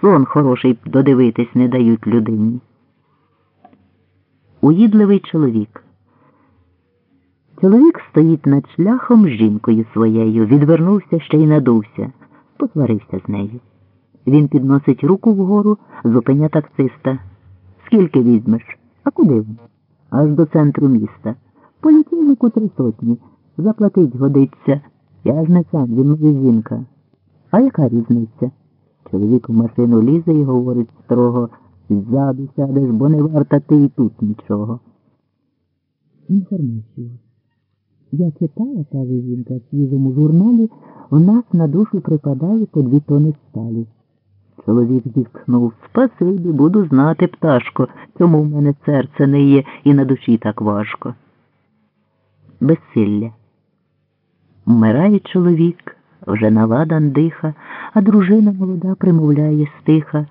сон хороший додивитись не дають людині. Уїдливий чоловік. Чоловік стоїть над шляхом з жінкою своєю, відвернувся ще й надувся, посварився з нею. Він підносить руку вгору, зупиня таксиста. Скільки візьмеш? А куди він? Аж до центру міста. Поліцейнику три сотні. Заплатить годиться. Я ж не сам, він моя жінка. А яка різниця? Чоловік в машину лізе і говорить строго, ззаду сядеш, бо не варта ти і тут нічого. Інформацію. Я читала, каже жінка, в свіжому журналі, в нас на душу припадає по дві тони сталі. Чоловік зітхнув. Спасибі, буду знати, пташко, чому в мене серце не є і на душі так важко. Безсилля. Вмирає чоловік, вже наладан диха, а дружина молода примовляє стиха.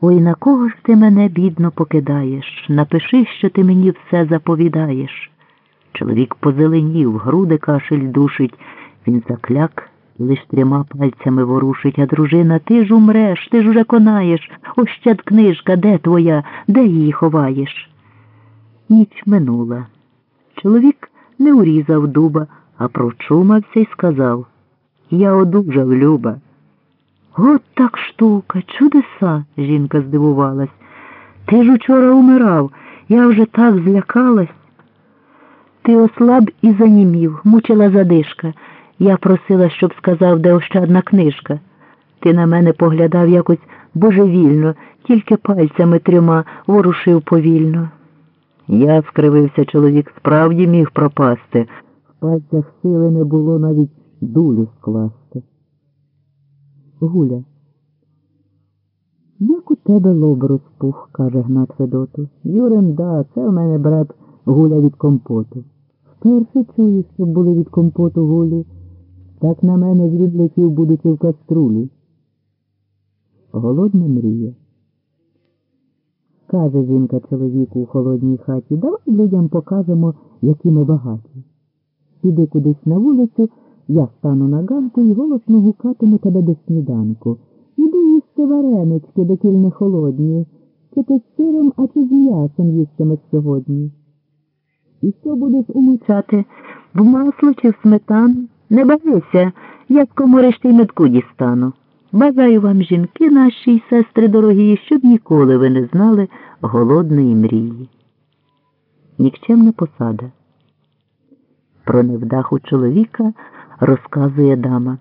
Ой, на кого ж ти мене, бідно, покидаєш? Напиши, що ти мені все заповідаєш. Чоловік позеленів, груди кашель душить, він закляк лиш трьома пальцями ворушить, а дружина, ти ж умреш, ти ж уже конаєш. Ще книжка, де твоя, де її ховаєш? Ніч минула. Чоловік не урізав дуба, а прочумався і сказав Я одужав, Люба. От так штука, чудеса, жінка здивувалась. Ти ж учора умирав, я вже так злякалась. Ти ослаб і занімів, мучила задишка. Я просила, щоб сказав, де ощадна книжка. Ти на мене поглядав якось божевільно, тільки пальцями трьома ворушив повільно. Я, скривився чоловік, справді міг пропасти. В пальцях сили не було навіть дулю скласти. Гуля. Як у тебе лоб розпух, каже Гнат Федоту. Юрин, да, це в мене брат гуля від компоту. Вперше чую, щоб були від компоту гулі. Так на мене з відлетів будуть і в каструлі. Голодна мрія. Каже жінка чоловіку у холодній хаті, давай людям покажемо, які ми багаті. Піди кудись на вулицю, я стану на ганку і голосно гукатиму тебе до сніданку. Іди їсти варенички, доки не холодні, чи ти з сиром, а чи з м'ясом їстимеш сьогодні. І що будеш умучати? В масло чи в сметану? Не бавися, я з коморишти й метку дістану. Бажаю вам, жінки наші й сестри дорогі, щоб ніколи ви не знали голодної мрії. Нікчемна посада. Про невдаху чоловіка розказує дама.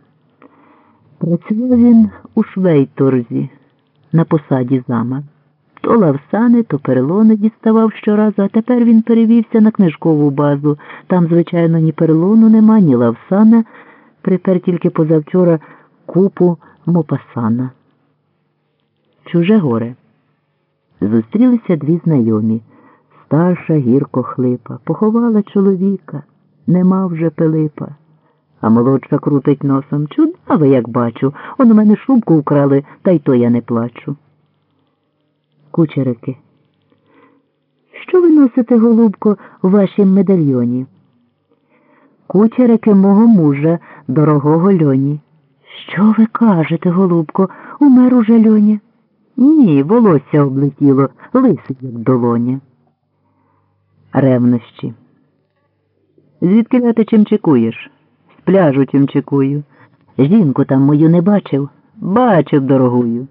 Працював він у швейторзі на посаді зама. То лавсани, то перелони діставав щоразу, а тепер він перевівся на книжкову базу. Там, звичайно, ні перелону нема, ні лавсана. Припер тільки позавчора купу мопасана. Чуже горе. Зустрілися дві знайомі. Старша гірко хлипа. Поховала чоловіка. Нема вже Пилипа. А молодша крутить носом. Чудаве, як бачу. Он у мене шубку вкрали, та й то я не плачу. Кучерики. Що ви носите, голубко, у вашім медальйоні? Кучерики мого мужа, дорогого льоні. Що ви кажете, голубко, умер уже льоня? Ні, волосся облетіло, лисий, як долоня. Ревнощі. Звідки ти чим чекуєш? Пляжу чим чекую. Жінку там мою не бачив? Бачив, дорогую.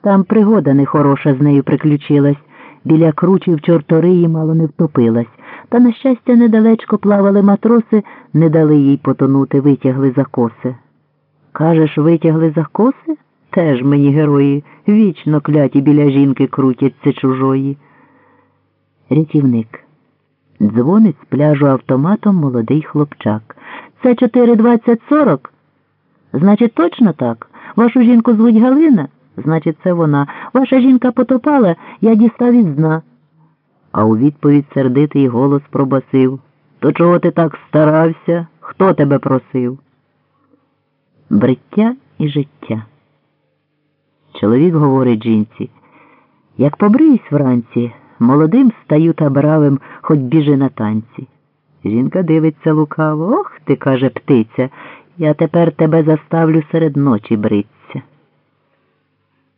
Там пригода нехороша з нею приключилась. Біля кручів чорториї мало не втопилась. Та, на щастя, недалечко плавали матроси, не дали їй потонути, витягли за коси. Кажеш, витягли за коси? Теж мені герої, вічно кляті біля жінки крутяться чужої. Рятівник. Дзвонить з пляжу автоматом молодий хлопчак. Це 4.20.40? Значить, точно так? Вашу жінку звуть Галина? Значить, це вона. Ваша жінка потопала, я дістав із дна. А у відповідь сердитий голос пробасив. То чого ти так старався? Хто тебе просив? Бриття і життя. Чоловік говорить жінці, як побриюсь вранці, молодим стаю та бравим, хоч біжи на танці. Жінка дивиться лукаво, ох ти, каже птиця, я тепер тебе заставлю серед ночі бриться.